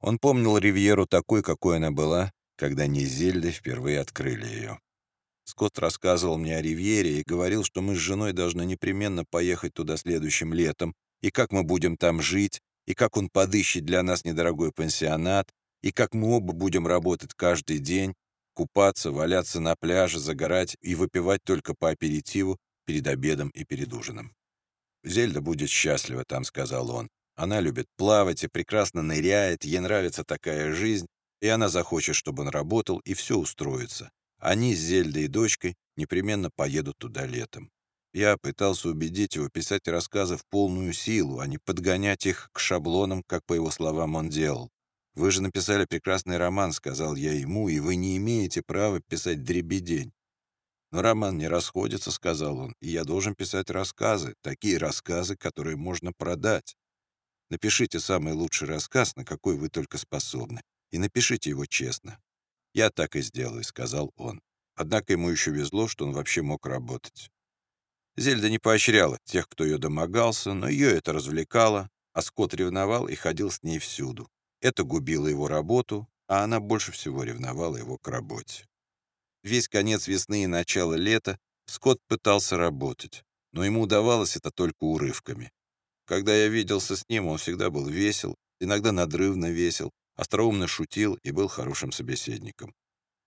Он помнил Ривьеру такой, какой она была, когда Зельдой впервые открыли ее. Скотт рассказывал мне о Ривьере и говорил, что мы с женой должны непременно поехать туда следующим летом, и как мы будем там жить, и как он подыщет для нас недорогой пансионат, и как мы оба будем работать каждый день, купаться, валяться на пляже, загорать и выпивать только по аперитиву перед обедом и перед ужином. «Зельда будет счастлива там», — сказал он. «Она любит плавать и прекрасно ныряет, ей нравится такая жизнь, и она захочет, чтобы он работал, и все устроится. Они с Зельдой и дочкой непременно поедут туда летом. Я пытался убедить его писать рассказы в полную силу, а не подгонять их к шаблонам, как, по его словам, он делал. «Вы же написали прекрасный роман», — сказал я ему, «и вы не имеете права писать дребедень». «Но роман не расходится», — сказал он, «и я должен писать рассказы, такие рассказы, которые можно продать. Напишите самый лучший рассказ, на какой вы только способны, и напишите его честно». «Я так и сделаю», — сказал он. Однако ему еще везло, что он вообще мог работать. Зельда не поощряла тех, кто ее домогался, но ее это развлекало, а Скотт ревновал и ходил с ней всюду. Это губило его работу, а она больше всего ревновала его к работе. Весь конец весны и начало лета Скотт пытался работать, но ему удавалось это только урывками. Когда я виделся с ним, он всегда был весел, иногда надрывно весел, остроумно шутил и был хорошим собеседником.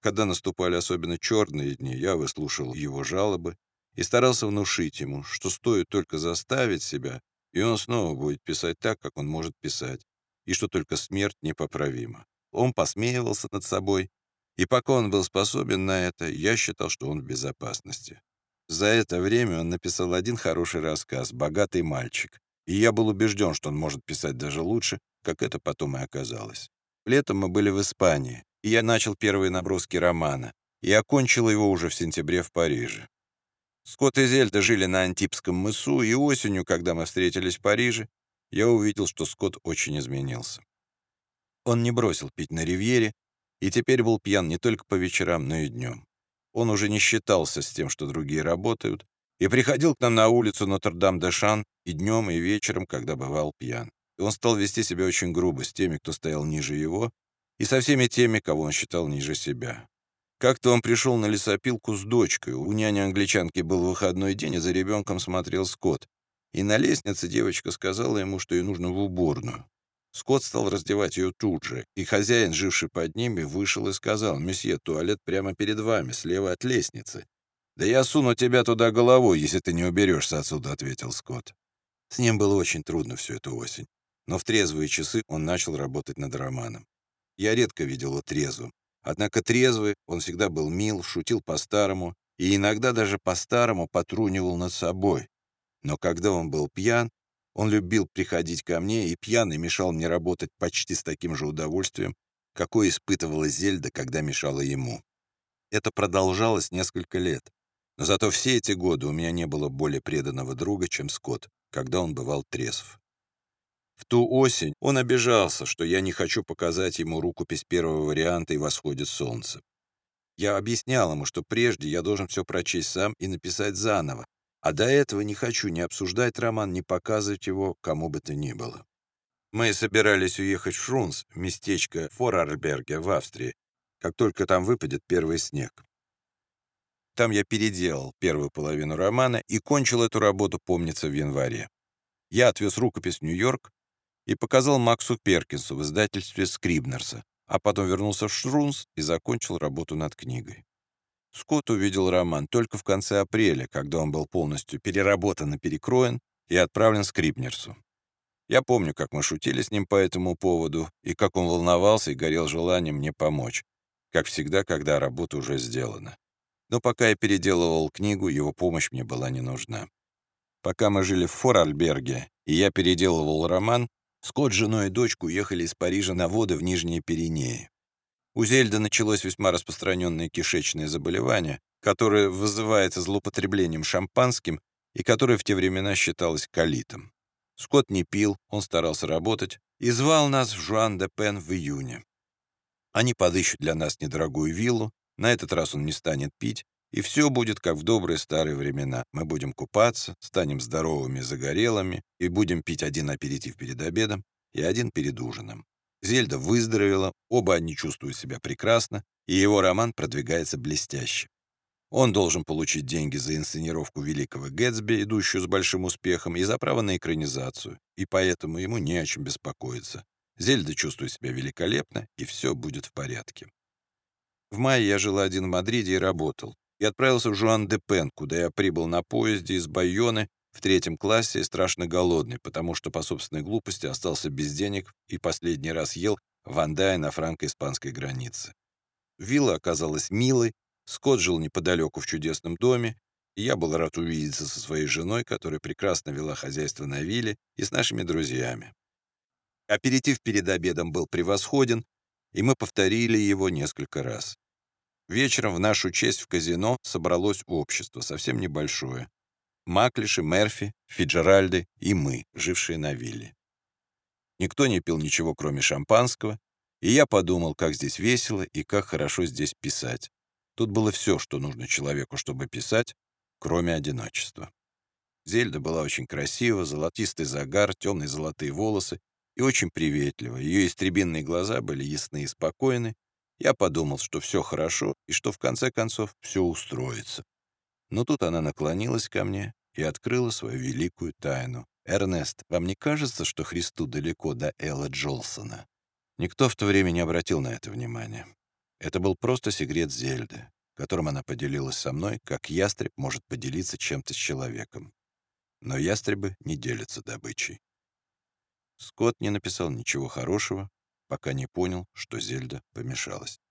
Когда наступали особенно черные дни, я выслушал его жалобы и старался внушить ему, что стоит только заставить себя, и он снова будет писать так, как он может писать, и что только смерть непоправима. Он посмеивался над собой, и пока он был способен на это, я считал, что он в безопасности. За это время он написал один хороший рассказ «Богатый мальчик», и я был убежден, что он может писать даже лучше, как это потом и оказалось. Летом мы были в Испании, и я начал первые наброски романа, и окончил его уже в сентябре в Париже. Скотт и Зельда жили на Антипском мысу, и осенью, когда мы встретились в Париже, я увидел, что Скотт очень изменился. Он не бросил пить на ривьере, и теперь был пьян не только по вечерам, но и днем. Он уже не считался с тем, что другие работают, и приходил к нам на улицу Нотр-Дам-де-Шан и днем, и вечером, когда бывал пьян. И он стал вести себя очень грубо с теми, кто стоял ниже его, и со всеми теми, кого он считал ниже себя. Как-то он пришел на лесопилку с дочкой. У няни-англичанки был выходной день, и за ребенком смотрел Скотт. И на лестнице девочка сказала ему, что ей нужно в уборную. Скотт стал раздевать ее тут же, и хозяин, живший под ними, вышел и сказал, «Месье, туалет прямо перед вами, слева от лестницы». «Да я суну тебя туда головой, если ты не уберешься отсюда», — ответил Скотт. С ним было очень трудно всю эту осень, но в трезвые часы он начал работать над романом. Я редко видел его трезвым, Однако трезвый, он всегда был мил, шутил по-старому и иногда даже по-старому потрунивал над собой. Но когда он был пьян, он любил приходить ко мне, и пьяный мешал мне работать почти с таким же удовольствием, какое испытывала Зельда, когда мешала ему. Это продолжалось несколько лет. Зато все эти годы у меня не было более преданного друга, чем Скотт, когда он бывал трезв. В ту осень он обижался, что я не хочу показать ему рукопись первого варианта «И восходит солнце». Я объяснял ему, что прежде я должен все прочесть сам и написать заново, а до этого не хочу ни обсуждать роман, ни показывать его кому бы то ни было. Мы собирались уехать в Шрунс, местечко Форарльберге в Австрии, как только там выпадет первый снег. Там я переделал первую половину романа и кончил эту работу, помнится, в январе. Я отвез рукопись в Нью-Йорк, и показал Максу Перкинсу в издательстве Скрибнерса, а потом вернулся в Шрунс и закончил работу над книгой. Скотт увидел роман только в конце апреля, когда он был полностью переработан и перекроен и отправлен Скрибнерсу. Я помню, как мы шутили с ним по этому поводу, и как он волновался и горел желанием мне помочь, как всегда, когда работа уже сделана. Но пока я переделывал книгу, его помощь мне была не нужна. Пока мы жили в Форальберге, и я переделывал роман, Скотт, женой и дочку уехали из Парижа на воды в Нижние Пиренеи. У Зельда началось весьма распространенное кишечное заболевание, которое вызывается злоупотреблением шампанским и которое в те времена считалось колитом. Скотт не пил, он старался работать и звал нас в Жуан-де-Пен в июне. Они подыщут для нас недорогую виллу, на этот раз он не станет пить, и все будет как в добрые старые времена. Мы будем купаться, станем здоровыми загорелыми и будем пить один аперитив перед обедом и один перед ужином. Зельда выздоровела, оба они чувствуют себя прекрасно, и его роман продвигается блестяще. Он должен получить деньги за инсценировку великого Гэтсби, идущую с большим успехом, и за право на экранизацию, и поэтому ему не о чем беспокоиться. Зельда чувствует себя великолепно, и все будет в порядке. В мае я жил один в Мадриде и работал, и отправился в Жуан-де-Пен, куда я прибыл на поезде из Байоны в третьем классе и страшно голодный, потому что по собственной глупости остался без денег и последний раз ел в Андае на франко-испанской границе. Вилла оказалась милой, Скотт жил неподалеку в чудесном доме, и я был рад увидеться со своей женой, которая прекрасно вела хозяйство на вилле, и с нашими друзьями. Аперитив перед обедом был превосходен, и мы повторили его несколько раз. Вечером в нашу честь в казино собралось общество, совсем небольшое. Маклиши, Мерфи, Фиджеральды и мы, жившие на вилле. Никто не пил ничего, кроме шампанского, и я подумал, как здесь весело и как хорошо здесь писать. Тут было все, что нужно человеку, чтобы писать, кроме одиночества. Зельда была очень красива, золотистый загар, темные золотые волосы и очень приветлива. Ее истребинные глаза были ясны и спокойны. Я подумал, что все хорошо и что в конце концов все устроится. Но тут она наклонилась ко мне и открыла свою великую тайну. «Эрнест, вам не кажется, что Христу далеко до Элла Джолсона?» Никто в то время не обратил на это внимания. Это был просто секрет Зельды, которым она поделилась со мной, как ястреб может поделиться чем-то с человеком. Но ястребы не делятся добычей. Скотт не написал ничего хорошего, пока не понял, что Зельда помешалась.